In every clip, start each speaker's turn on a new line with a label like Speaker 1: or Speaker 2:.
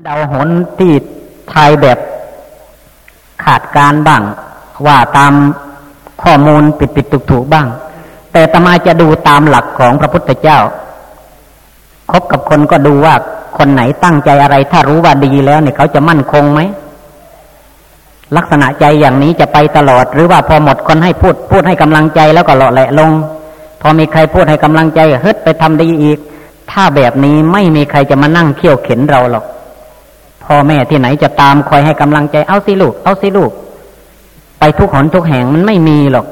Speaker 1: เดาหนที่ทายแบบขาดการบ้าง ว่าตามข้อมูลปิดปิดถูกถูกบ้าง แต่ตมาจะดูตามหลักของพระพุทธเจ้า คบกับคนก็ดูว่าคนไหนตั้งใจอะไร ถ้ารู้ว่าดีแล้วเนี่ยเขาจะมั่นคงไหม ลักษณะใจอย่างนี้จะไปตลอด หรือว่าพอหมดคนให้พูดพูดให้กำลังใจแล้วก็หล่อแหละลง พอมีใครพูดให้กำลังใจเฮ้ยไปทำดีอีก ถ้าแบบนี้ไม่มีใครจะมานั่งเขี่ยวเข็นเราหรอก พ่อแม่ที่ไหนจะตามคอยให้กำลังใจเอาสิลูก เอาสิลูก ไปทุกหนทุกแห่งมันไม่มีหรอก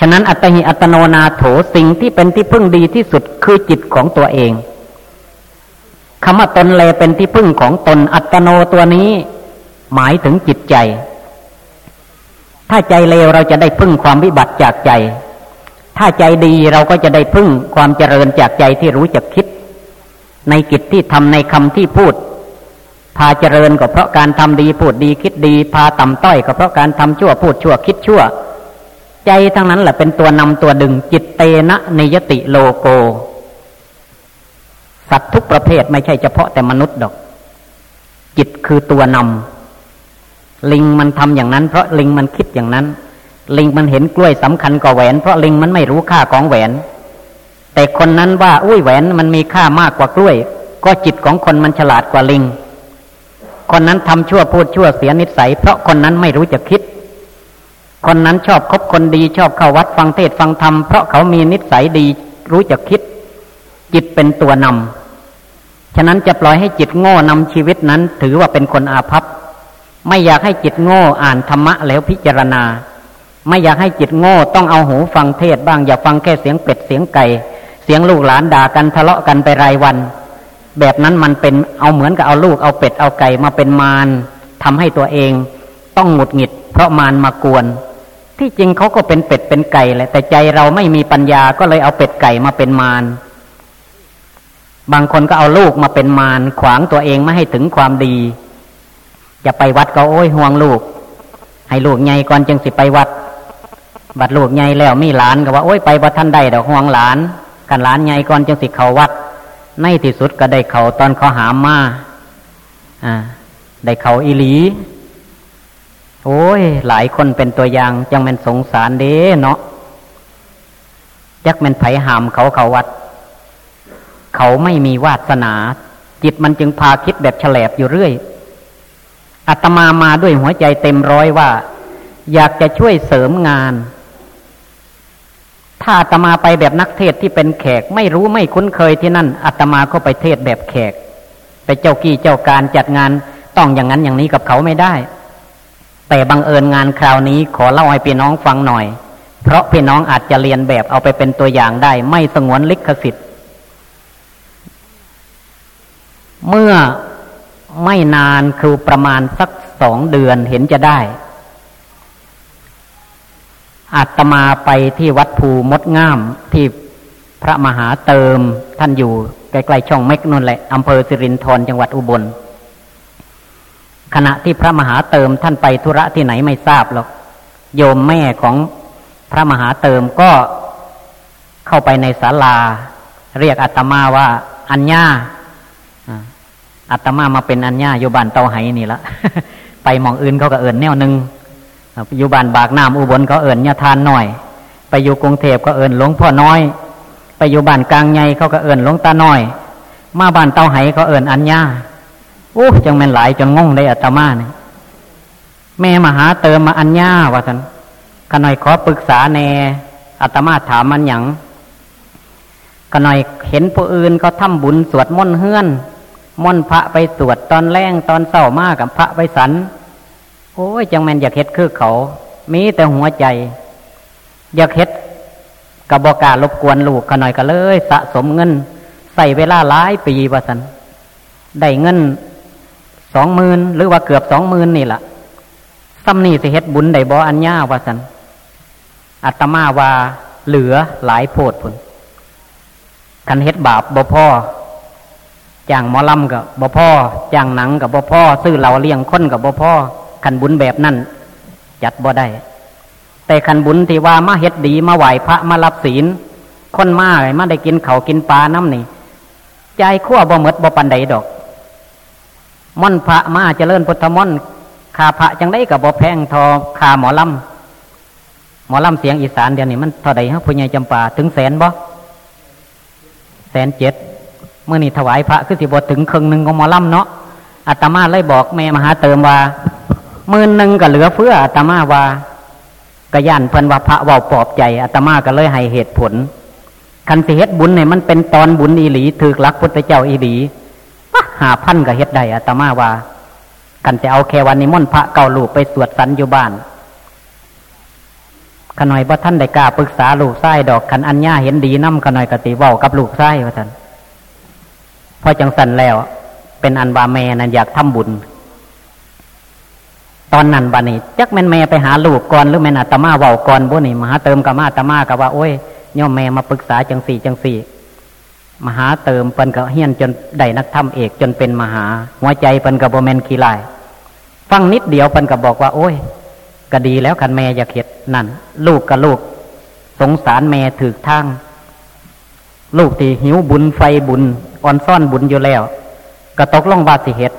Speaker 1: ฉะนั้นอัตหิอัตโนนาโถสิ่งที่เป็นที่พึ่งดีที่สุดคือจิตของตัวเองคำว่าตนเลเป็นที่พึ่งของตนอัตโนตัวนี้ หมายถึงจิตใจ ถ้าใจเลวเราจะได้พึ่งความวิบัติจากใจ ถ้าใจดีเราก็จะได้พึ่งความเจริญจากใจที่รู้จักคิด ในกิจที่ทำในคำที่พูด พาเจริญก็เพราะการทำดีพูดดีคิดดี พาต่ำต้อยก็เพราะการทำชั่วพูดชั่วคิดชั่ว ใจทั้งนั้นแหละเป็นตัวนำตัวดึงจิตเตนะนิยติโลโก สัตว์ทุกประเภทไม่ใช่เฉพาะแต่มนุษย์ดอก จิตคือตัวนำลิงมันทำอย่างนั้น เพราะลิงมันคิดอย่างนั้น ลิงมันเห็นกล้วยสำคัญกว่าแหวน เพราะลิงมันไม่รู้ค่าของแหวน แต่คนนั้นว่าอุ้ยแหวนมันมีค่ามากกว่ากล้วย ก็จิตของคนมันฉลาดกว่าลิง คนนั้นทำชั่วพูดชั่วเสียนิสัย เพราะคนนั้นไม่รู้จะคิด คนนั้นชอบคบคนดีชอบเข้าวัดฟังเทศฟังธรรมเพราะเขามีนิสัยดีรู้จักคิด จิตเป็นตัวนำฉะนั้นจะปล่อยให้จิตโง่นำชีวิตนั้น ถือว่าเป็นคนอาภัพไม่อยากให้จิตโง่อ่านธรรมะแล้วพิจารณา ไม่อยากให้จิตโง่ต้องเอาหูฟังเทศบ้างอย่าฟังแค่เสียงเป็ดเสียงไก่ เสียงลูกหลานด่ากันทะเลาะกันไปรายวัน แบบนั้นมันเป็นเอาเหมือนกับเอาลูกเอาเป็ดเอาไก่มาเป็นมารทำให้ตัวเอง ต้องหงุดหงิด เพราะมารมากวน ที่จริงเขาก็เป็นเป็ดเป็นไก่แหละ แต่ใจเราไม่มีปัญญาก็เลยเอาเป็ดไก่มาเป็นมารบางคนก็เอาลูกมาเป็นมารขวางตัวเองไม่ให้ถึงความดีจะไปวัดก็โอ้ยห่วงลูก ให้ลูกใหญ่ก่อนจึงสิไปวัด บัดลูกใหญ่แล้วมีหลานก็ว่าโอ้ยไปบัดท่านใดดอกห่วงหลานกันหลานใหญ่ก่อนจึงสิเขาวัด ในที่สุดก็ได้เขาตอนเขาหามมาอ่า ได้เขาอีหลี โอ้ย หลายคนเป็นตัวอย่าง จังเป็นสงสารเด้เนาะยักเป็นไผหามเขาเขาวัด เขาไม่มีวาสนา จิตมันจึงพาคิดแบบแฉลบอยู่เรื่อยอาตมามาด้วยหัวใจเต็มร้อยว่า อยากจะช่วยเสริมงาน ถ้าอาตมาไปแบบนักเทศที่เป็นแขก ไม่รู้ไม่คุ้นเคยที่นั่นอาตมาก็ไปเทศแบบแขก ไปเจ้ากี้เจ้าการจัดงานต้องอย่างนั้นอย่างนี้กับเขาไม่ได้ แต่บังเอิญงานคราวนี้ขอเล่าให้พี่น้องฟังหน่อย เพราะพี่น้องอาจจะเรียนแบบเอาไปเป็นตัวอย่างได้ ไม่สงวนลิขสิทธิ์ เมื่อไม่นานคือประมาณสักสองเดือนเห็นจะได้ อาตมาไปที่วัดภูมดงามที่พระมหาเติมท่านอยู่ใกล้ๆช่องเมกนั่นแหละอำเภอสิรินธรจังหวัดอุบล ขณะที่พระมหาเติมท่านไปธุระที่ไหนไม่ทราบหรอกโยมแม่ของพระมหาเติมก็เข้าไปในศาลา เรียกอาตมาว่าอัญญาอาตมามาเป็นอัญญาอยู่บ้านเตาไหนี่ละไปมองอื่นเขาก็เอินแนวหนึ่ง อยู่บ้านบากน้ำอุบลเขาเอิญญาทานหน่อย ไปอยู่กรุงเทพก็เอิญหลวงพ่อน้อย ไปอยู่บ้านกลางใหญ่เขาก็เอิญหลวงตาน้อย มาบ้านเต้าไหเขาเอิญอัญญาโอ้จังแม่นหลายจนงงได้อัตมาเนี่ยแม่มาหาเติมมาอัญญาว่าสันขน่อยขอปรึกษาแน่อัตมาถามมันหยังขน่อยเห็นผู้อื่นเขาทำบุญสวดมนต์เฮือนมนต์พระไปสวดตอนแรงตอนเศร้ามากกับพระไปสัน โอ้ยจังแมนอยากเฮ็ดคือเขา มีแต่หัวใจ อยากเฮ็ดกับบอการบกวนลูกขน่อยก็เลย สะสมเงิน ใส่เวลาหลายปีว่าสันได้เงินสองหมื่นหรือว่าเกือบสองหมื่นนี่แหละซ้ำนี่สิเฮ็ดบุญได้บออัญญาว่าสันอัตมาว่าเหลือหลายโพดผลคันเฮ็ดบาปบ่พ่อจ้างหมอลำกับบ่พ่อจ้างหนังกับบ่พ่อซื้อเหล่าเลี้ยงคนกับบ่พ่อ ขันบุญแบบนั้นจัดบ่ได้ แต่ขันบุญที่ว่ามาเฮ็ดดีมาไหวพระมารับศีลคนมาเลยมาได้กินเขากินปลาน้ำนี่ใจขั้วบ่หมดบ่ปันใดดอกม่อนพระมาเจริญพุทธม่อนคาพระจังได้กับบอแพงทอคาหมอลำหมอลำเสียงอีสานเดี๋ยวนี้มันเท่าใดฮะพุญญจำปาถึงแสนบ่แสนเจ็ดเมื่อนี้ถวายพระคือสิบถึงครึ่งหนึ่งของหมอลำเนาะอาตมาเลยบอกแม่มหาเติมว่า มื่นหนึ่งก็เหลือเฟืออาตมาว่ากระยันเพิ่นว่าพระว่าปอบใจอาตมาก็เลยให้เหตุผล คันสิเฮ็ดบุญเนี่ยมันเป็นตอนบุญอีหลีถือหลักพุทธเจ้าอีหลีหาพันก็เฮ็ดได้อาตมาว่ากันจะเอาแค่วันนี้ม่นพระเก่าลูกไปสวดสันอยู่บ้านขน่อยว่าท่านได้กล้าปรึกษาลูกไส้ดอกคันอัญญาเห็นดีน้ำขน่อยกติว่ากับลูกไส้ว่าท่านพอจังสันแล้ว เป็นอันบาแม่นั้นอยากทำบุญ ตอนนั้นบานี้จักแม่นแม่ไปหาลูกก่อนหรือแม่นอาตมาเว้าก่อนบุนี่มหาเติมกับมาอาตมากับว่าโอ้ยย่อมแม่มาปรึกษาจังสี่จังสี่มหาเติมเปิ้นก็เฮียนจนได้นักธรรมเอกจนเป็นมหา หัวใจเปิ้นกับโบแมนคีไลฟังนิดเดียวเปิ้นก็บอกว่า โอ้ยก็ดีแล้วคันแม่อยากเห็ดนั่น ลูกกับลูก สงสารแม่ถือทางลูกที่หิวบุญไฟบุญอ่อนซ่อนบุญอยู่แล้ว ก็ตกลงบาสิเห็ด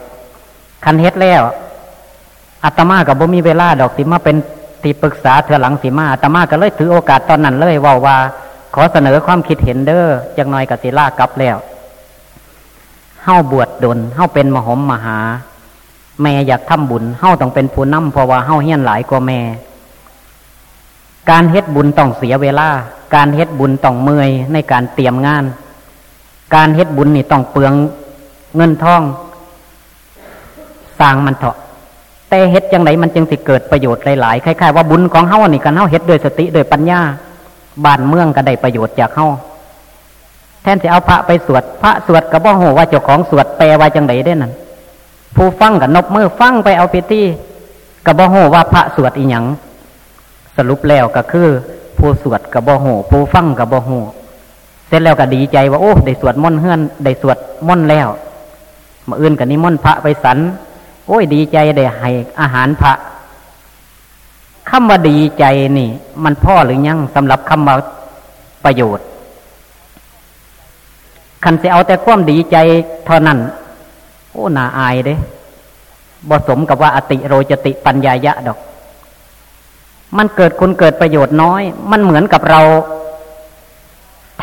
Speaker 1: คันเห็ดแล้ว อาตมากับบ่มีเวลาดอกสิมาเป็นที่ปรึกษาเธอหลังสิมาอาตมาก็เลยถือโอกาสตอนนั้นเลยว่าว่า ขอเสนอความคิดเห็นเด้อจังน่อยกับสิลากลับแล้วเฮ้าบวชดนเฮ้าเป็นมหมมหา แม่อยากทำบุญเฮ้าต้องเป็นผู้นำเพราะว่าเฮ้าเฮี้ยนหลายกว่าแม่ การเฮ็ดบุญต้องเสียเวลา การเฮ็ดบุญต้องเมื่อยในการเตรียมงาน การเฮ็ดบุญนี่ต้องเปลืองเงินทองสร้างมันเถอะ แต่เฮ็ดจังไหนมันจึงสิเกิดประโยชน์หลายๆคล้ายๆว่าบุญของเฮ้านี่กันเฮ้าเฮ็ดด้วยสติด้วยปัญญาบ้านเมืองก็ได้ประโยชน์จากเฮ้าแทนจะเอาพระไปสวด พระสวดกับบ่โหว่าเจ้าของสวดแปลว่าจังไหนได้นั่นผู้ฟังกับนบมือฟังไปเอาพิธีกับบ่โหว่าพระสวดอีหยังสรุปแล้วก็คือ ผู้สวดกับบ่โหผู้ฟังกับบ่โหเสร็จแล้วก็ดีใจว่าโอ้ได้สวดมนต์เฮือนได้สวดมนต์แล้วมาอื่นกับนิมนต์พระไปสัน โอ้ยดีใจได้ให้อาหารพระคำว่าดีใจนี่ มันพ่อหรือยังสำหรับคำว่าประโยชน์คันจะเอาแต่ความดีใจเท่านั้น โอ้น่าอายเด้บสมกับว่าอติโรจติปัญญายะดอก มันเกิดคุณเกิดประโยชน์น้อย มันเหมือนกับเรา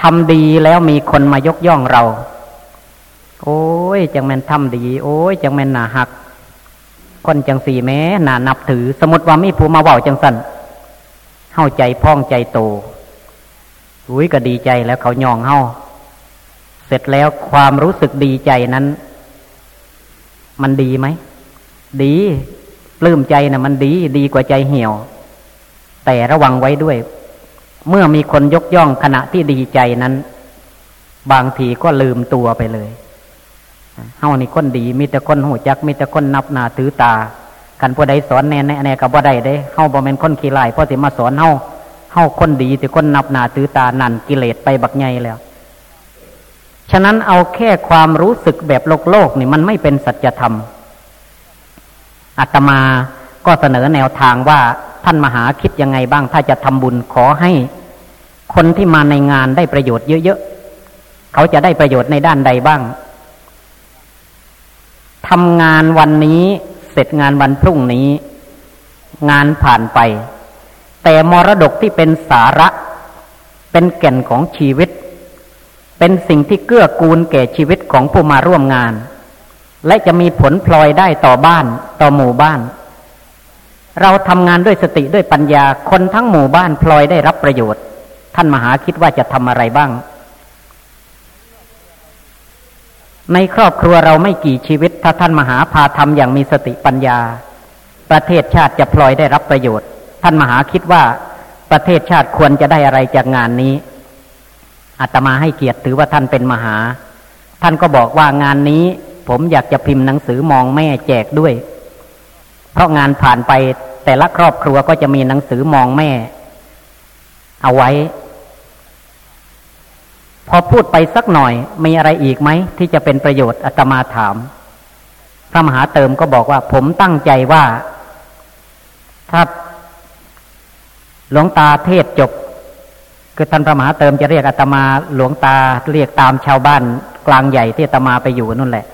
Speaker 1: ทำดีแล้วมีคนมายกย่องเรา โอ้ย จังแม่นทำดี โอ้ย จังแม่นหนาหัก คนจังสี่แม้หนานับถือ สมุดว่ามีผู้มาเว่าจังสันเข้าใจพ้องใจโตอุ้ยก็ดีใจแล้วเขายองเฮาเสร็จแล้วความรู้สึกดีใจนั้น มันดีไหม ดีปลื้มใจนะ่ะ มันดีดีกว่าใจเหี่ยว แต่ระวังไว้ด้วย เมื่อมีคนยกย่องขณะที่ดีใจนั้น บางทีก็ลืมตัวไปเลย เฮานี่คนดีมีแต่คนหูจัก มีแต่คนนับนาถือตากันผู้ใดสอนแน่แน่กับบ่ได้เด้เฮาบ่เป็นคนขี้ลายพราะสิมาสอนเฮาเฮาคนดีแต่คนนับนาถือตานั่นกิเลสไปบักใหญ่แล้ว ฉะนั้นเอาแค่ความรู้สึกแบบโลกโลกนี่มันไม่เป็นสัจธรรมอาตมาก็เสนอแนวทางว่าท่านมหาคิดยังไงบ้าง ถ้าจะทำบุญขอให้ คนที่มาในงานได้ประโยชน์เยอะๆเขาจะได้ประโยชน์ในด้านใดบ้าง ทำงานวันนี้ เสร็จงานวันพรุ่งนี้ งานผ่านไป แต่มรดกที่เป็นสาระ เป็นแก่นของชีวิต เป็นสิ่งที่เกื้อกูลแก่ชีวิตของผู้มาร่วมงาน และจะมีผลพลอยได้ต่อบ้านต่อหมู่บ้าน เราทำงานด้วยสติด้วยปัญญาคนทั้งหมู่บ้านพลอยได้รับประโยชน์ ท่านมหาคิดว่าจะทำอะไรบ้าง ในครอบครัวเราไม่กี่ชีวิต ถ้าท่านมหาพาทำอย่างมีสติปัญญา ประเทศชาติจะพลอยได้รับประโยชน์ ท่านมหาคิดว่าประเทศชาติควรจะได้อะไรจากงานนี้อาตมาให้เกียรติถือว่าท่านเป็นมหา ท่านก็บอกว่างานนี้ ผมอยากจะพิมพ์หนังสือมองแม่แจกด้วย เพราะงานผ่านไปแต่ละครอบครัวก็จะมีหนังสือมองแม่ เอาไว้ พอพูดไปสักหน่อยมีอะไรอีกไหมที่จะเป็นประโยชน์อาตมาถาม พระมหาเติมก็บอกว่า ผมตั้งใจว่า ถ้าหลวงตาเทศจบคือท่านพระมหาเติมจะเรียกอาตมาหลวงตาเรียกตามชาวบ้านกลางใหญ่ที่อาตมาไปอยู่นั่นแหละ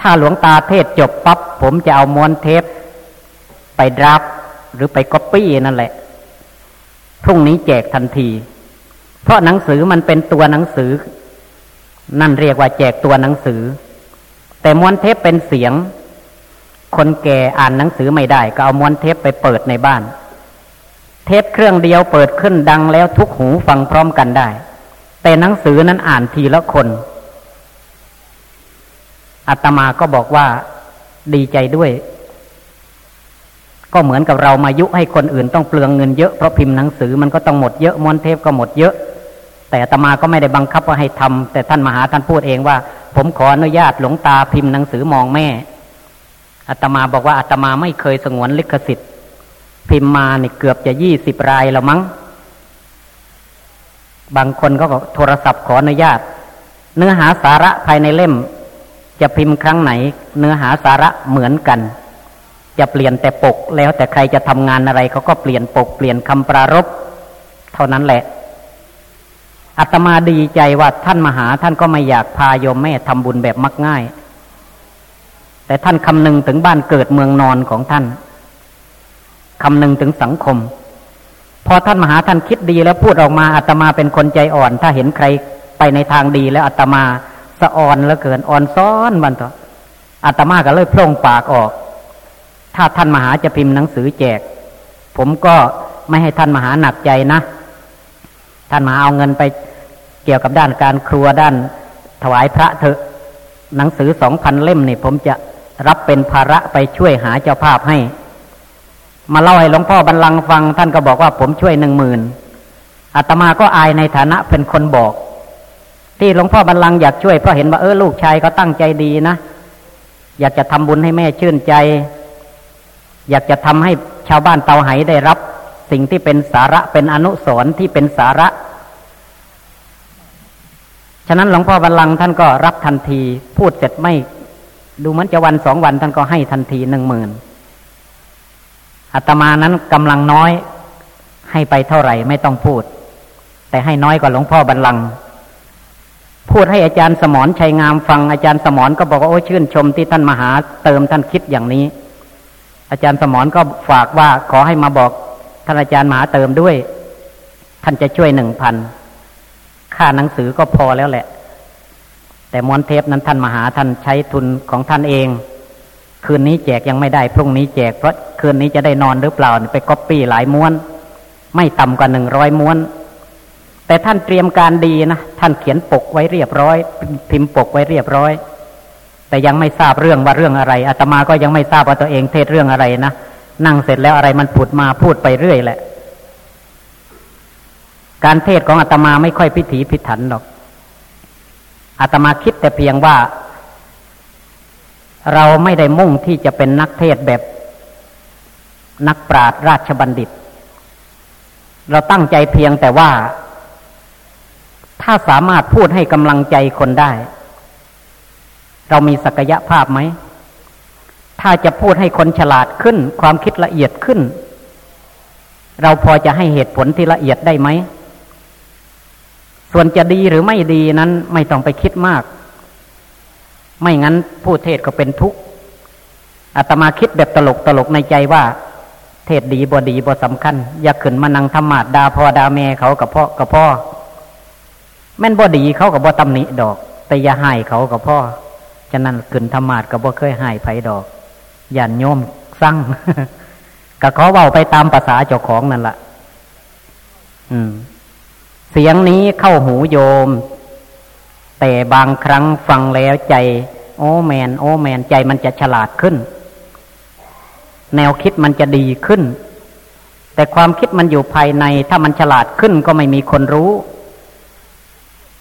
Speaker 1: ถ้าหลวงตาเทศจบปับ๊บผมจะเอาม้วนเทปไปดรับหรือไปก๊อปปี้นั่นแหละ พรุ่งนี้แจกทันที เพราะหนังสือมันเป็นตัวหนังสือ นั่นเรียกว่าแจกตัวหนังสือ แต่ม้วนเทปเป็นเสียง คนแก่อ่านหนังสือไม่ได้ ก็เอาม้วนเทปไปเปิดในบ้าน เทปเครื่องเดียวเปิดขึ้นดังแล้วทุกหูฟังพร้อมกันได้ แต่หนังสือนั้นอ่านทีละคนอาตมาก็บอกว่าดีใจด้วย ก็เหมือนกับเรามายุให้คนอื่นต้องเปลืองเงินเยอะเพราะพิมพ์หนังสือมันก็ต้องหมดเยอะม้วนเทปก็หมดเยอะ แต่อาตมาก็ไม่ได้บังคับว่าให้ทำแต่ท่านมหาท่านพูดเองว่า ผมขออนุญาตหลวงตาพิมพ์หนังสือมองแม่อาตมาบอกว่าอาตมาไม่เคยสงวนลิขสิทธิ์ พิมพ์มาเนี่เกือบจะยี่สิบรายแล้วมั้ง บางคนก็โทรศัพท์ขออนุญาต เนื้อหาสาระภายในเล่ม จะพิมพ์ครั้งไหน เนื้อหาสาระเหมือนกัน จะเปลี่ยนแต่ปกแล้วแต่ใครจะทำงานอะไรเขาก็เปลี่ยนปกเปลี่ยนคำปรารบเท่านั้นแหละ อาตมาดีใจว่าท่านมหาท่านก็ไม่อยากพาโยมแม่ทำบุญแบบมักง่าย แต่ท่านคำนึงถึงบ้านเกิดเมืองนอนของท่านคำนึงถึงสังคม พอท่านมหาท่านคิดดีแล้วพูดออกมาอาตมาเป็นคนใจอ่อน ถ้าเห็นใครไปในทางดีแล้วอาตมาสะอ่อนแล้วเกินอ่อนซ้อนมันต่ออาตมาก็เลยพล่งปากออก ถ้าท่านมหาจะพิมพ์หนังสือแจก ผมก็ไม่ให้ท่านมหาหนักใจนะ ท่านมหาเอาเงินไป เกี่ยวกับด้านการครัวด้านถวายพระเถอะหนังสือสองพันเล่มนี่ผมจะรับเป็นภาระไปช่วยหาเจ้าภาพให้ มาเล่าให้หลวงพ่อบรรลังฟัง ท่านก็บอกว่าผมช่วยหนึ่งหมื่นอาตมาก็อายในฐานะเป็นคนบอก ที่หลวงพ่อบรรลังอยากช่วยเพราะเห็นว่าเออลูกชายเขาตั้งใจดีนะอยากจะทำบุญให้แม่ชื่นใจ อยากจะทำให้ชาวบ้านเตาไหได้รับ สิ่งที่เป็นสาระเป็นอนุสรณ์ที่เป็นสาระ ฉะนั้นหลวงพ่อบรรลังท่านก็รับทันที พูดเสร็จไม่ ดูเหมือนจะวันสองวันท่านก็ให้ทันทีหนึ่งหมื่นอาตมานั้นกำลังน้อย ให้ไปเท่าไหร่ไม่ต้องพูด แต่ให้น้อยกว่าหลวงพ่อบรรลัง พูดให้อาจารย์สมรชัยงามฟังอาจารย์สมรก็บอกว่าโอ้ชื่นชมที่ท่านมหาเติมท่านคิดอย่างนี้ อาจารย์สมรก็ฝากว่าขอให้มาบอกท่านอาจารย์มหาเติมด้วย ท่านจะช่วยหนึ่งพัน ค่าหนังสือก็พอแล้วแหละ แต่มวนเทปนั้นท่านมหาท่านใช้ทุนของท่านเอง คืนนี้แจกยังไม่ได้ พรุ่งนี้แจก เพราะคืนนี้จะได้นอนหรือเปล่าไปก๊อปปี้หลายม้วน ไม่ต่ำกว่าหนึ่งร้อยม้วน แต่ท่านเตรียมการดีนะ ท่านเขียนปกไว้เรียบร้อย พิมพ์ปกไว้เรียบร้อย แต่ยังไม่ทราบเรื่องว่าเรื่องอะไรอาตมาก็ยังไม่ทราบว่าตัวเองเทศเรื่องอะไรนะนั่งเสร็จแล้วอะไรมันผุดมาพูดไปเรื่อยแหละ การเทศของอาตมาไม่ค่อยพิถีพิถันหรอกอาตมาคิดแต่เพียงว่า เราไม่ได้มุ่งที่จะเป็นนักเทศแบบ นักปราชญ์ราชบัณฑิต เราตั้งใจเพียงแต่ว่า ถ้าสามารถพูดให้กำลังใจคนได้ เรามีศักยภาพไหม ถ้าจะพูดให้คนฉลาดขึ้น ความคิดละเอียดขึ้น เราพอจะให้เหตุผลที่ละเอียดได้ไหม ส่วนจะดีหรือไม่ดีนั้น ไม่ต้องไปคิดมาก ไม่งั้นผู้เทศก็เป็นทุกข์อาตมาคิดแบบตลกตลกในใจว่า เทศดีบ่ดีบ่สำคัญ อย่าขึ้นมานั่งธรรมาดดาพอดาแม่เขากับพ่อกับพ่อ แม่นบ่ดีเขากับบ่ตำหนิดอก แต่อย่าให้เขากับพ่อฉะนั้นขึ้นธรรมาดกับบ่เคยให้ไผดอกย่านโยมสั่งก็ขอเว้าไปตามภาษาเจ้าของนั่นละ่ะ อืม เสียงนี้เข้าหูโยม แต่บางครั้งฟังแล้วใจ โอ้แมน โอ้แมนใจมันจะฉลาดขึ้น แนวคิดมันจะดีขึ้น แต่ความคิดมันอยู่ภายใน ถ้ามันฉลาดขึ้นก็ไม่มีคนรู้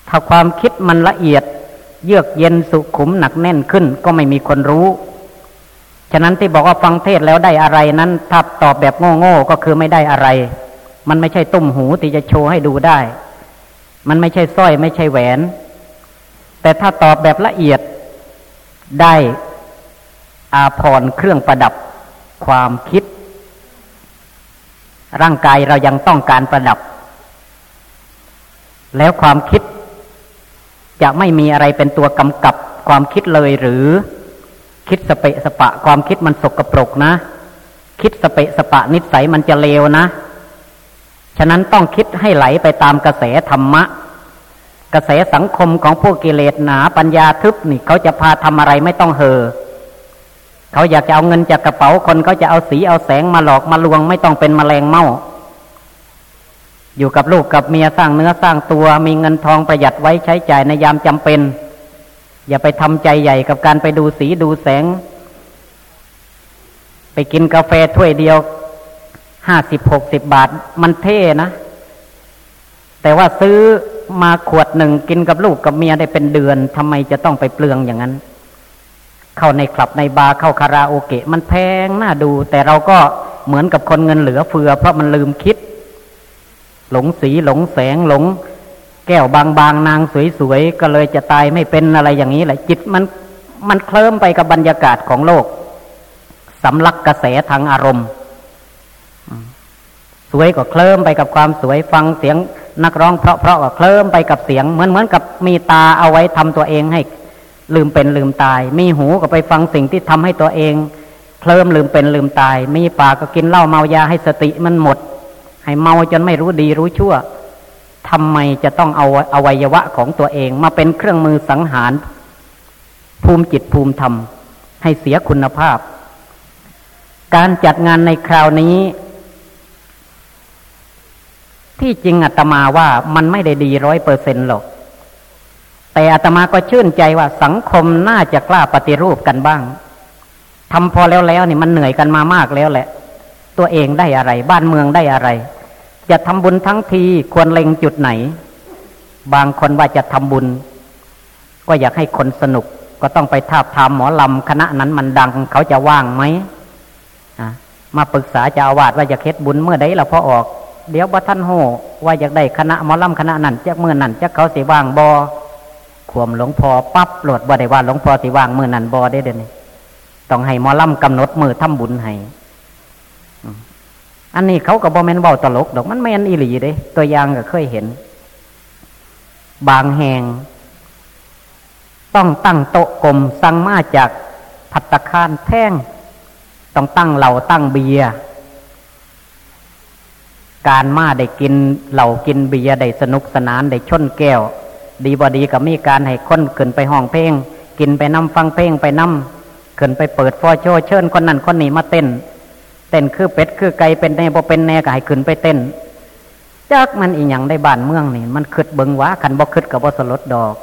Speaker 1: ถ้าความคิดมันละเอียด เยือกเย็นสุขุมหนักแน่นขึ้น ก็ไม่มีคนรู้ฉะนั้นที่บอกว่าฟังเทศแล้วได้อะไรนั้นถ้าตอบแบบโง่ๆก็คือไม่ได้อะไร มันไม่ใช่ตุ้มหูที่จะโชว์ให้ดูได้ มันไม่ใช่สร้อยไม่ใช่แหวน แต่ถ้าตอบแบบละเอียดได้อาพรเครื่องประดับความคิด ร่างกายเรายังต้องการประดับ แล้วความคิดจะไม่มีอะไรเป็นตัวกำกับความคิดเลยหรือ คิดสเปะสปะ ความคิดมันสกรปรกนะ คิดสเปะสปะนิสัยมันจะเลวนะ ฉะนั้นต้องคิดให้ไหลไปตามกระแสธรรมะ กระแสสังคมของพวกกิเลสหนาปัญญาทึบนี่เขาจะพาทำอะไรไม่ต้องเห่อเขาอยากจะเอาเงินจากกระเป๋าคนเขาจะเอาสีเอาแสงมาหลอกมาลวงไม่ต้องเป็นมแมลงเมาอยู่กับลูกกับเมียสร้างเนื้อสร้างตัว มีเงินทองประหยัดไว้ใช้จ่ายในยามจำเป็น อย่าไปทำใจใหญ่กับการไปดูสีดูแสง ไปกินกาแฟถ้วยเดียว ห้าสิบหกสิบบาท มันเท่นะ แต่ว่าซื้อมาขวดหนึ่งกินกับลูกกับเมียได้เป็นเดือนทำไมจะต้องไปเปลืองอย่างนั้น เข้าในคลับในบาร์เข้าคาราโอเกะ มันแพงน่าดู แต่เราก็เหมือนกับคนเงินเหลือเฟือ เพราะมันลืมคิด หลงสีหลงแสงหลง แก้วบางบางนางสวยๆก็เลยจะตายไม่เป็นอะไรอย่างนี้แหละจิตมันมันเคลิ้มไปกับบรรยากาศของโลกสำลักกระแสทางอารมณ์ สวยก็เคลิ้มไปกับความสวยฟังเสียงนักร้องเพราะเพราะก็เคลิ้มไปกับเสียง เหมือนเหมือนกับมีตาเอาไว้ทำตัวเองให้ ลืมเป็นลืมตาย มีหูก็ไปฟังสิ่งที่ทำให้ตัวเองเคลิ้มลืมเป็นลืมตาย มีปากก็กินเหล้าเมายาให้สติมันหมด ให้เมาจนไม่รู้ดีรู้ชั่วทำไมจะต้องเอาอวัยวะของตัวเอง มาเป็นเครื่องมือสังหาร ภูมิจิตภูมิธรรม ให้เสียคุณภาพ การจัดงานในคราวนี้ ที่จริงอาตมาว่ามันไม่ได้ดีร้อยเปอร์เซ็นหรอก แต่อาตมาก็ชื่นใจว่าสังคมน่าจะกล้าปฏิรูปกันบ้างทำพอแล้วแล้วนี่มันเหนื่อยกันมามากแล้วแหละ ตัวเองได้อะไร บ้านเมืองได้อะไร จะทำบุญทั้งทีควรเล็งจุดไหน บางคนว่าจะทำบุญ ก็อยากให้คนสนุก ก็ต้องไปทาบทามหมอลำคณะนั้นมันดัง เขาจะว่างไหมมาปรึกษาจะอาวาสว่าจะเค็ดบุญเมื่อใดเราพอออก เดี๋ยวบ่ท่านโหว่าอยากได้คณะมอลำคณะนั้นจะเมื่อนั้นจะเขาสิว่างบอขวมหลวงพ่อปั๊บโหลดบ่ได้ว่าหลวงพ่อสิว่างเมื่อนั้นบอได้เดี๋ยวนี้ต้องให้มอลำกำหนดมือทำบุญให้อันนี้เขาก็บบอแมนเบาตลกดอกมันแมนอีหลีเด้ ตัวอย่างก็เคยเห็น บางแห่งต้องตั้งโต๊ะกลมสั่งมาจากพัตคารแท่ง ต้องตั้งเหล่าตั้งเบียร์ การมาได้กินเหล่ากินเบียร์ได้สนุกสนานได้ชนแก้ว ดีบอดีก็มีการให้คนขึ้นไปห้องเพลงกินไปน้ำฟังเพลงไปน้ำขึ้นไปเปิดฟอโชเชิญคนนั้นคนนี้มาเต้น เต้นคือเป็ดคือไก่เป็นแน่บ่เป็นแน่ก็ให้ขึ้นไปเต้นจักมันอีหยังได้บ้านเมืองนี่มันขึ้นเบิงวะขันบ่ขึ้นกับบ่สลดดอก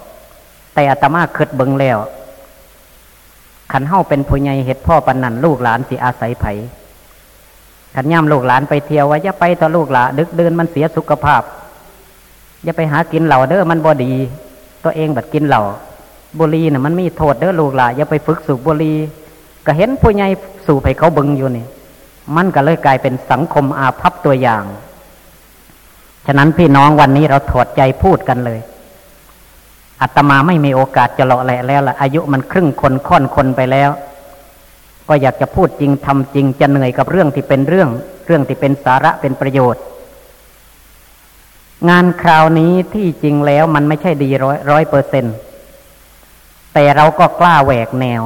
Speaker 1: แต่อาตมาขึ้นเบิงแล้วขันเฮาเป็นผู้ใหญ่เห็ดพ่อปันนันลูกหลานสิอาศัยไผ ขันย่ำลูกหลานไปเที่ยวว่าอย่าไปต่อลูกหลานดึกเดินมันเสียสุขภาพ อย่าไปหากินเหล่าเด้อมันบ่ดี ตัวเองบัดกินเหล่าบุรีน่ะมันมีโทษเด้อลูกหลานอย่าไปฝึกสูบบุรีก็เห็นผู้ใหญ่สูบให้เขาบึงอยู่นี่ มันก็เลยกลายเป็นสังคมอาภัพตัวอย่าง ฉะนั้นพี่น้องวันนี้เราถอดใจพูดกันเลยอาตมาไม่มีโอกาสจะเลาะแหละแล้วล่ะอายุมันครึ่งคนค่อนคนไปแล้ว ก็อยากจะพูดจริงทำจริงจะเหนื่อยกับเรื่องที่เป็นเรื่อง เรื่องที่เป็นสาระเป็นประโยชน์ งานคราวนี้ที่จริงแล้วมันไม่ใช่ดีร้อยร้อยเปอร์เซ็นแต่เราก็กล้าแหวกแนว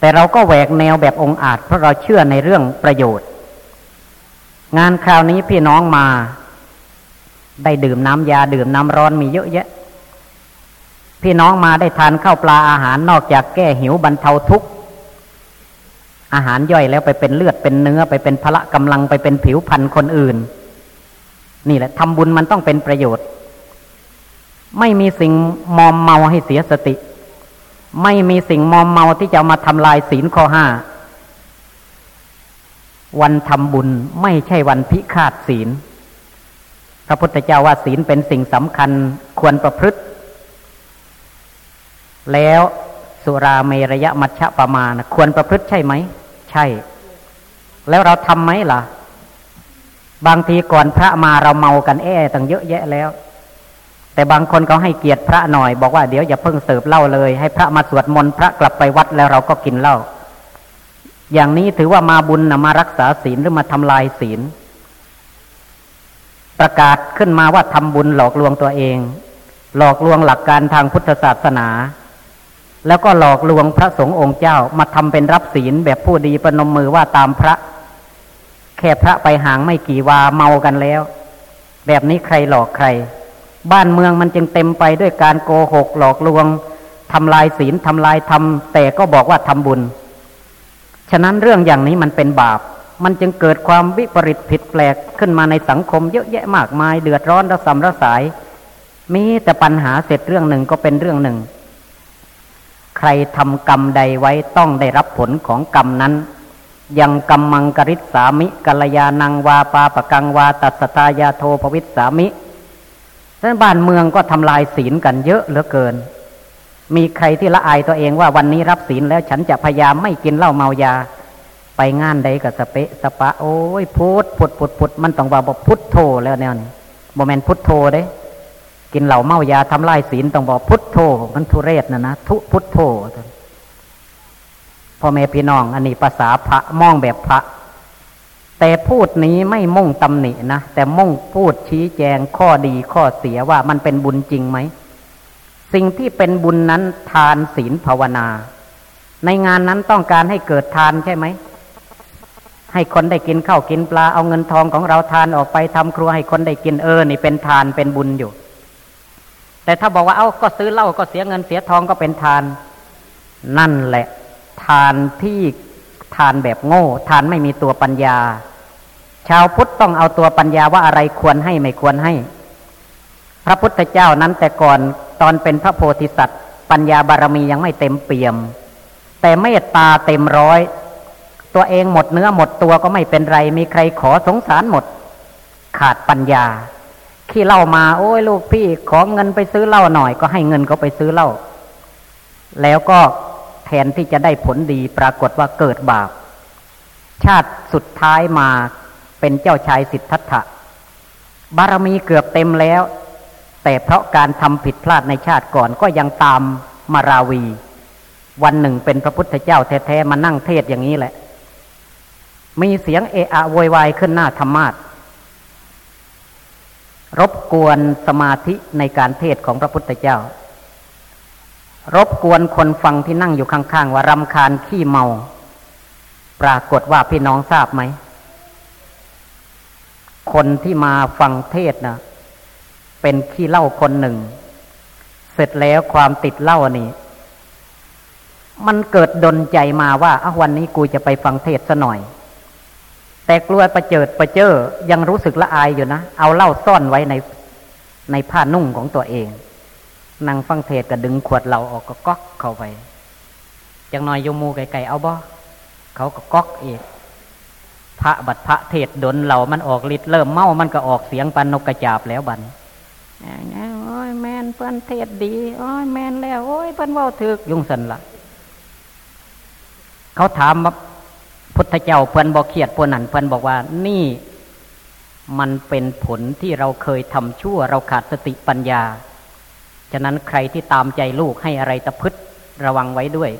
Speaker 1: แต่เราก็แหวกแนวแบบองอาจ เพราะเราเชื่อในเรื่องประโยชน์ งานคราวนี้พี่น้องมา ได้ดื่มน้ำยาดื่มน้ำร้อนมีเยอะแยะ พี่น้องมาได้ทานข้าวปลาอาหารนอกจากแก้หิวบรรเทาทุกข์ อาหารย่อยแล้วไปเป็นเลือดเป็นเนื้อไปเป็นพละกำลังไปเป็นผิวพันธุ์คนอื่น นี่แหละทำบุญมันต้องเป็นประโยชน์ ไม่มีสิ่งมอมเมาให้เสียสติ ไม่มีสิ่งมอมเมาที่จะมาทำลายศีลข้อห้าวันทำบุญไม่ใช่วันพิฆาตศีล พระพุทธเจ้าว่าศีลเป็นสิ่งสำคัญควรประพฤติ แล้วสุราเมรยะมัชฌะปะมาณควรประพฤติใช่ไหม ใช่ แล้วเราทำไหมล่ะ บางทีก่อนพระมาเราเมากันแอ่ตั้งเยอะแยะแล้ว แต่บางคนเขาให้เกียรติพระหน่อย บอกว่าเดี๋ยวอย่าเพิ่งเสิร์ฟเหล้าเลย ให้พระมาสวดมนต์พระกลับไปวัดแล้วเราก็กินเหล้าอย่างนี้ถือว่ามาบุญนะมารักษาศีลหรือมาทำลายศีล ประกาศขึ้นมาว่าทำบุญหลอกลวงตัวเอง หลอกลวงหลักการทางพุทธศาสนา แล้วก็หลอกลวงพระสงฆ์องค์เจ้ามาทำเป็นรับศีลแบบผู้ดีประนมมือว่าตามพระ แค่พระไปห่างไม่กี่วาเมากันแล้ว แบบนี้ใครหลอกใคร บ้านเมืองมันจึงเต็มไปด้วยการโกหกหลอกลวงทำลายศีลทำลายธรรมแต่ก็บอกว่าทำบุญ ฉะนั้นเรื่องอย่างนี้มันเป็นบาป มันจึงเกิดความวิปริตผิดแปลกขึ้นมาในสังคมเยอะแยะมากมายเดือดร้อนระสำระสาย มีแต่ปัญหาเสร็จเรื่องหนึ่งก็เป็นเรื่องหนึ่ง รทำกรรมใดไว้ต้องได้รับผลของกรรมนั้น ยังกรรมังกริษสามิกัลยานังวาปาปกังวาตัสตายาโทภวิสสามิดังนั้นบ้านเมืองก็ทำลายศีลกันเยอะเหลือเกิน มีใครที่ละอายตัวเองว่าวันนี้รับศีลแล้วฉันจะพยายามไม่กินเหล้าเมายา ไปงานใดกับสเปะสปะ โอ้ยพุทธพุทธพุทธพุทธมันต้องว่าบอกพุทธโธแล้วแนวนี้โมเมนพุทธโธเด้ กินเหล้าเมายาทำลายศีลต้องบอกพุทธโธมันทุเรศนะนะทุพุทธโธพ่อแม่พี่น้อง อันนี้ภาษาพระมองแบบพระ แต่พูดนี้ไม่มุ่งตำหนินะ แต่มุ่งพูดชี้แจงข้อดีข้อเสียว่ามันเป็นบุญจริงไหม สิ่งที่เป็นบุญนั้นทานศีลภาวนา ในงานนั้นต้องการให้เกิดทานใช่ไหมให้คนได้กินข้าวกินปลาเอาเงินทองของเราทานออกไปทำครัวให้คนได้กินเออนี่เป็นทานเป็นบุญอยู่ แต่ถ้าบอกว่าเอา้าก็ซื้อเหล้าก็เสียเงินเสียทองก็เป็นทาน นั่นแหละ ทานที่ทานแบบโง่ ทานไม่มีตัวปัญญา ชาวพุทธต้องเอาตัวปัญญาว่าอะไรควรให้ไม่ควรให้ พระพุทธเจ้านั้นแต่ก่อนตอนเป็นพระโพธิสัตว์ ปัญญาบารมียังไม่เต็มเปี่ยม แต่เมตตาเต็มร้อย ตัวเองหมดเนื้อหมดตัวก็ไม่เป็นไร มีใครขอสงสารหมด ขาดปัญญา ขี้เล่ามา โอ้ยลูกพี่ขอเงินไปซื้อเหล้าหน่อย ก็ให้เงินเขาไปซื้อเหล้าแล้วก็แทนที่จะได้ผลดีปรากฏว่าเกิดบาป ชาติสุดท้ายมาเป็นเจ้าชายสิทธัตถะ บารมีเกือบเต็มแล้ว แต่เพราะการทำผิดพลาดในชาติก่อนก็ยังตามมาราวี วันหนึ่งเป็นพระพุทธเจ้าแท้ ๆ มานั่งเทศอย่างนี้แหละ มีเสียงเอะอะโวยวายขึ้นหน้าธรรมาท รบกวนสมาธิในการเทศของพระพุทธเจ้า รบกวนคนฟังที่นั่งอยู่ข้างๆว่ารำคาญขี้เมา ปรากฏว่าพี่น้องทราบไหม คนที่มาฟังเทศนะเป็นขี้เล่าคนหนึ่ง เสร็จแล้วความติดเล่านี่ มันเกิดดนใจมาว่าอาวันนี้กูจะไปฟังเทศซะหน่อย แต่กลัวประเจิดประเจอยังรู้สึกละอายอยู่นะ เอาเหล้าซ่อนไว้ในในผ้านุ่งของตัวเองนั่งฟังเทศก็ดึงขวดเหล้าออกก็ก๊อกเข้าไปจังน้อยโยมูไก่ๆเอาบ่เขาก็ก๊อกเองพระบัดพระเทศดนเหล่ามันออกฤทธิ์เริ่มเมามันก็ออกเสียงปันนกกระจาบแล้วบันี้โอ้ยแมนเพื่อนเทศดี โอ้ยแมนแล้ว โอ้ยเพื่อนว่าถึกยุ่งสันละเขาถามว่า พุทธเจ้าเพื่อนบอกเขียดพวนันเพื่อนบอกว่านี่มันเป็นผลที่เราเคยทำชั่ว เราขาดสติปัญญา ฉะนั้นใครที่ตามใจลูกให้อะไรตะพึดระวังไว้ด้วย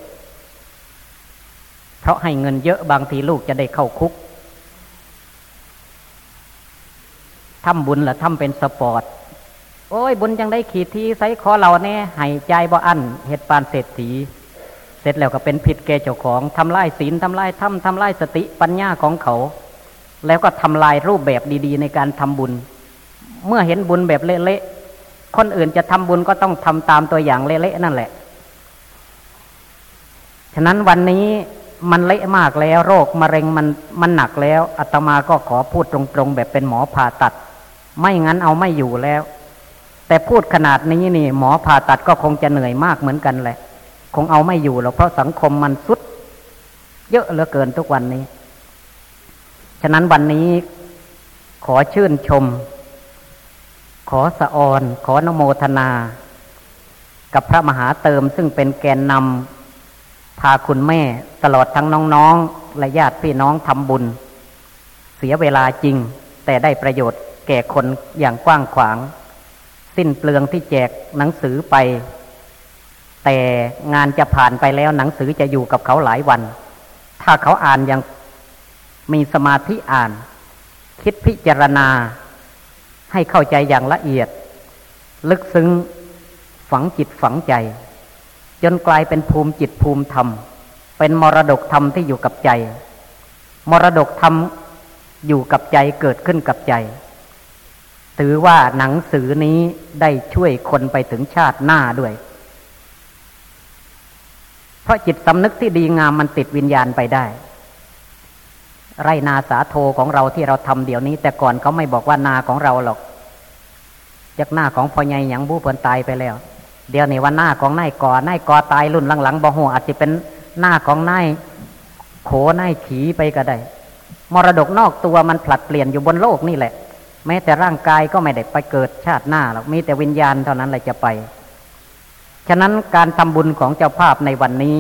Speaker 1: เพราะให้เงินเยอะบางทีลูกจะได้เข้าคุกทำบุญละทำเป็นสปอร์ต โอ้ยบุญจังได้ขีดทีใส่ขอเราแน่ให้ใจบ่อันเห็ดปานเศรษฐี เสร็จแล้วก็เป็นผิดแก่เจ้าของทำลายศีลทำลายธรรมทำลายสติปัญญาของเขา แล้วก็ทำลายรูปแบบดีๆ ในการทำบุญ เมื่อเห็นบุญแบบเละๆคนอื่นจะทำบุญก็ต้องทำตามตัวอย่างเละๆนั่นแหละ ฉะนั้นวันนี้มันเละมากแล้ว โรคมะเร็งมันมันหนักแล้วอาตมาก็ขอพูดตรงๆ แบบเป็นหมอผ่าตัด ไม่งั้นเอาไม่อยู่แล้ว แต่พูดขนาดนี้นี่ หมอผ่าตัดก็คงจะเหนื่อยมากเหมือนกันแหละ คงเอาไม่อยู่หรอกเพราะสังคมมันสุด เยอะเหลือเกินทุกวันนี้ ฉะนั้นวันนี้ขอชื่นชม ขอสะออน ขอนโมทนา กับพระมหาเติมซึ่งเป็นแกนนำพาคุณแม่ตลอดทั้งน้องๆและญาติพี่น้องทำบุญ เสียเวลาจริง แต่ได้ประโยชน์แก่คนอย่างกว้างขวาง สิ้นเปลืองที่แจกหนังสือไป แต่งานจะผ่านไปแล้วหนังสือจะอยู่กับเขาหลายวัน ถ้าเขาอ่านอย่างมีสมาธิอ่าน คิดพิจารณา ให้เข้าใจอย่างละเอียด ลึกซึ้งฝังจิตฝังใจ จนกลายเป็นภูมิจิตภูมิธรรม เป็นมรดกธรรมที่อยู่กับใจ มรดกธรรมอยู่กับใจเกิดขึ้นกับใจ ถือว่าหนังสือนี้ได้ช่วยคนไปถึงชาติหน้าด้วย เพราะจิตสำนึกที่ดีงามมันติดวิญญาณไปได้ ไรนาสาโทของเราที่เราทำเดี๋ยวนี้ แต่ก่อนเขาไม่บอกว่านาของเราหรอกจากหน้าของพ่อใหญ่ยังบู้เพิ่นตายไปแล้ว เดี๋ยวนี้ว่าหน้าของนายกอนายกอตายรุ่นหลังๆบ่หัวอาจจะเป็นหน้าของนายโขนายขีไปก็ได้ มรดกนอกตัวมันผลัดเปลี่ยนอยู่บนโลกนี่แหละ แม้แต่ร่างกายก็ไม่ได้ไปเกิดชาติหน้าหรอกมีแต่วิญญาณเท่านั้นแหละจะไป ฉะนั้นการทำบุญของเจ้าภาพในวันนี้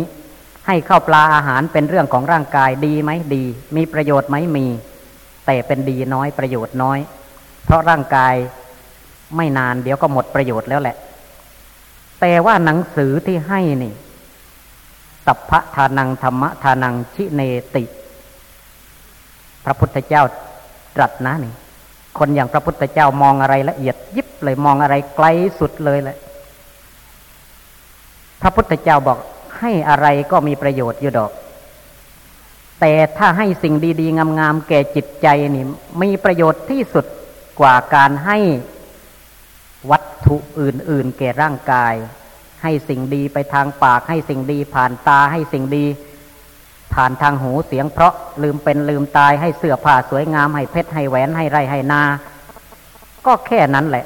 Speaker 1: ให้ข้าวปลาอาหารเป็นเรื่องของร่างกายดีไหมดี มีประโยชน์ไหมมี แต่เป็นดีน้อยประโยชน์น้อย เพราะร่างกายไม่นานเดี๋ยวก็หมดประโยชน์แล้วแหละ แต่ว่าหนังสือที่ให้นี่สัพพะทานังธรรมะทานังชิเนติ พระพุทธเจ้าตรัสนะนี่ คนอย่างพระพุทธเจ้ามองอะไรละเอียดยิบเลยมองอะไรไกลสุดเลยแหละ พระพุทธเจ้าบอกให้อะไรก็มีประโยชน์อยู่ดอก แต่ถ้าให้สิ่งดี ๆ งามๆแก่จิตใจนี่มีประโยชน์ที่สุดกว่าการให้วัตถุอื่น ๆ แก่ร่างกาย ให้สิ่งดีไปทางปาก ให้สิ่งดีผ่านตาให้สิ่งดี ผ่านทางหูเสียงเพราะลืมเป็นลืมตายให้เสื้อผ้าสวยงามให้เพชรให้แหวนให้ไรให้นา ก็แค่นั้นแหละ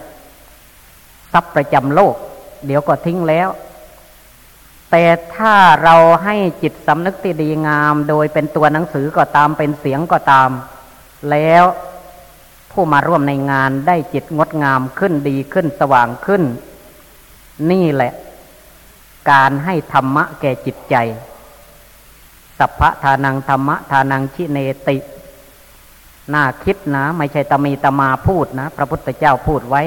Speaker 1: ทรัพย์ประจำโลก เดี๋ยวก็ทิ้งแล้ว แต่ถ้าเราให้จิตสำนึกที่ดีงาม โดยเป็นตัวหนังสือก็ตามเป็นเสียงก็ตาม แล้วผู้มาร่วมในงานได้จิตงดงามขึ้นดีขึ้นสว่างขึ้น นี่แหละ การให้ธรรมะแก่จิตใจ สัพพะทานังธรรมะทานังชิเนติน่าคิดนะ ไม่ใช่ตมีตมาพูดนะ พระพุทธเจ้าพูดไว้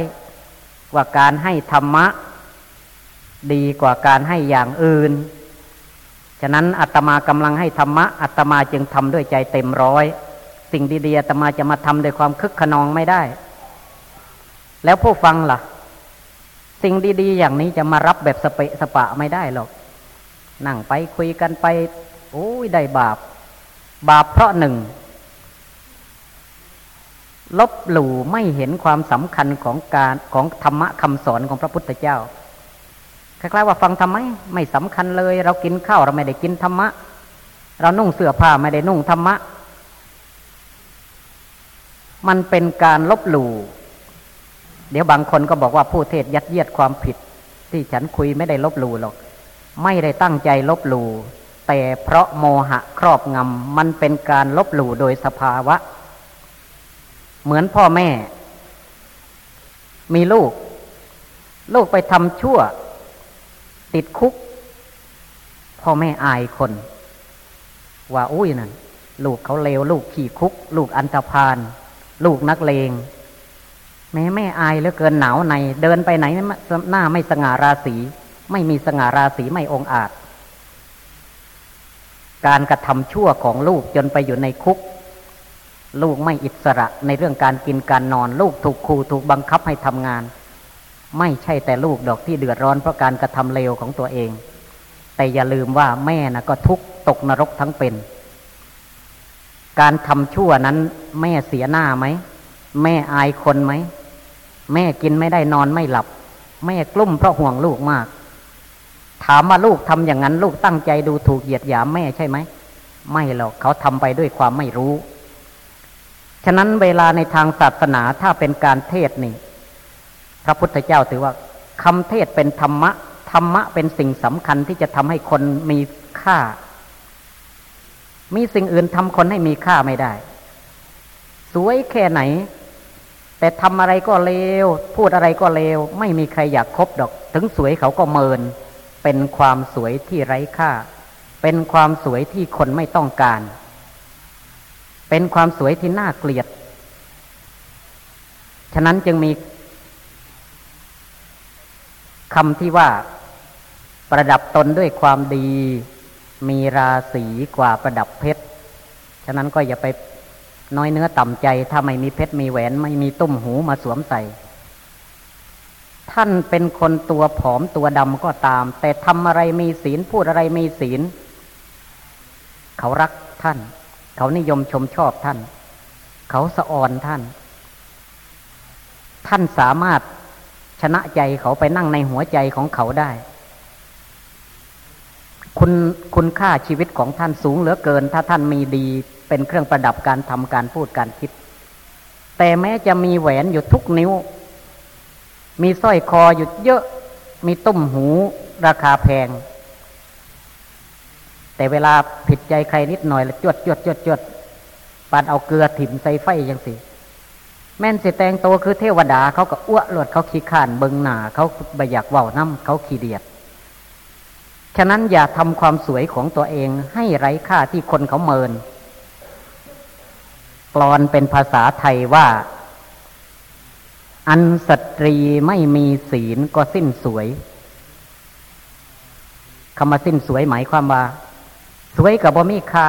Speaker 1: ว่าการให้ธรรมะ ดีกว่าการให้อย่างอื่น ฉะนั้นอาตมากำลังให้ธรรมะอาตมาจึงทำด้วยใจเต็มร้อย สิ่งดีๆอาตมาจะมาทำด้วยความคึกขนองไม่ได้ แล้วผู้ฟังล่ะ สิ่งดีๆ อย่างนี้จะมารับแบบสเปะสปะไม่ได้หรอก นั่งไปคุยกันไป โอ้ยได้บาป บาปเพราะหนึ่งลบหลู่ไม่เห็นความสำคัญของการของธรรมะคำสอนของพระพุทธเจ้า คล้ายๆว่าฟังทำไมไม่สำคัญเลย เรากินข้าวเราไม่ได้กินธรรมะ เรานุ่งเสื้อผ้าไม่ได้นุ่งธรรมะ มันเป็นการลบหลู่เดี๋ยวบางคนก็บอกว่าผู้เทศยัดเยียดความผิด ที่ฉันคุยไม่ได้ลบหลู่หรอก ไม่ได้ตั้งใจลบหลู่แต่เพราะโมหะครอบงำมันเป็นการลบหลู่โดยสภาวะ เหมือนพ่อแม่ มีลูก ลูกไปทำชั่ว ติดคุกพ่อแม่อายคน ว่าอุ้ยนั่นลูกเขาเลวลูกขี่คุก ลูกอันตรพาน ลูกนักเลง แม่แม่อายเหลือเกินหนาวใน เดินไปไหนหน้าไม่สง่าราศี ไม่มีสง่าราศีไม่องอาจ การกระทำชั่วของลูกจนไปอยู่ในคุก ลูกไม่อิสระในเรื่องการกินการนอน ลูกถูกครูถูกบังคับให้ทำงาน ไม่ใช่แต่ลูกดอกที่เดือดร้อนเพราะการกระทำเลวของตัวเอง แต่อย่าลืมว่าแม่นะก็ทุกตกนรกทั้งเป็น การทำชั่วนั้น แม่เสียหน้าไหม แม่อายคนไหม แม่กินไม่ได้นอนไม่หลับ แม่กลุ้มเพราะห่วงลูกมาก ถามว่าลูกทำอย่างนั้น ลูกตั้งใจดูถูกเหยียดหยามแม่ใช่ไหม ไม่หรอกเขาทำไปด้วยความไม่รู้ ฉะนั้นเวลาในทางศาสนาถ้าเป็นการเทศนี่ พระพุทธเจ้าถือว่าคำเทศเป็นธรรมะ ธรรมะเป็นสิ่งสำคัญที่จะทำให้คนมีค่า มีสิ่งอื่นทำคนให้มีค่าไม่ได้ สวยแค่ไหน แต่ทำอะไรก็เลว พูดอะไรก็เลว ไม่มีใครอยากคบดอก ถึงสวยเขาก็เมิน เป็นความสวยที่ไร้ค่า เป็นความสวยที่คนไม่ต้องการ เป็นความสวยที่น่าเกลียด ฉะนั้นจึงมี คำที่ว่า ประดับตนด้วยความดี มีราศีกว่าประดับเพชร ฉะนั้นก็อย่าไปน้อยเนื้อต่ำใจ ถ้าไม่มีเพชรมีแหวน ไม่มีตุ้มหูมาสวมใส่ ท่านเป็นคนตัวผอมตัวดำก็ตาม แต่ทำอะไรมีศีลพูดอะไรมีศีล เขารักท่าน เขานิยมชมชอบท่าน เขาสะออนท่าน ท่านสามารถ ชนะใจเขาไปนั่งในหัวใจของเขาได้ คุณคุณค่าชีวิตของท่านสูงเหลือเกิน ถ้าท่านมีดีเป็นเครื่องประดับการทำการพูดการคิด แต่แม้จะมีแหวนอยู่ทุกนิ้ว มีสร้อยคออยู่เยอะ มีตุ้มหูราคาแพง แต่เวลาผิดใจใครนิดหน่อยแล้วจวดจวดจวดจวดปานเอาเกลือถิ่มใส่ไฟยังสิ แม่นสิแตงโตคือเทวดา เขาก็อ้วหลดเขาขี้ข่านเบิงหนาเขาบอยากเว้าน้ำเขาขี้เดียด ฉะนั้นอย่าทำความสวยของตัวเองให้ไร้ค่าที่คนเขาเมินกลอนเป็นภาษาไทยว่า อันสตรีไม่มีศีลก็สิ้นสวยคำว่าสิ้นสวยหมายความว่า สวยกับบ่มีคา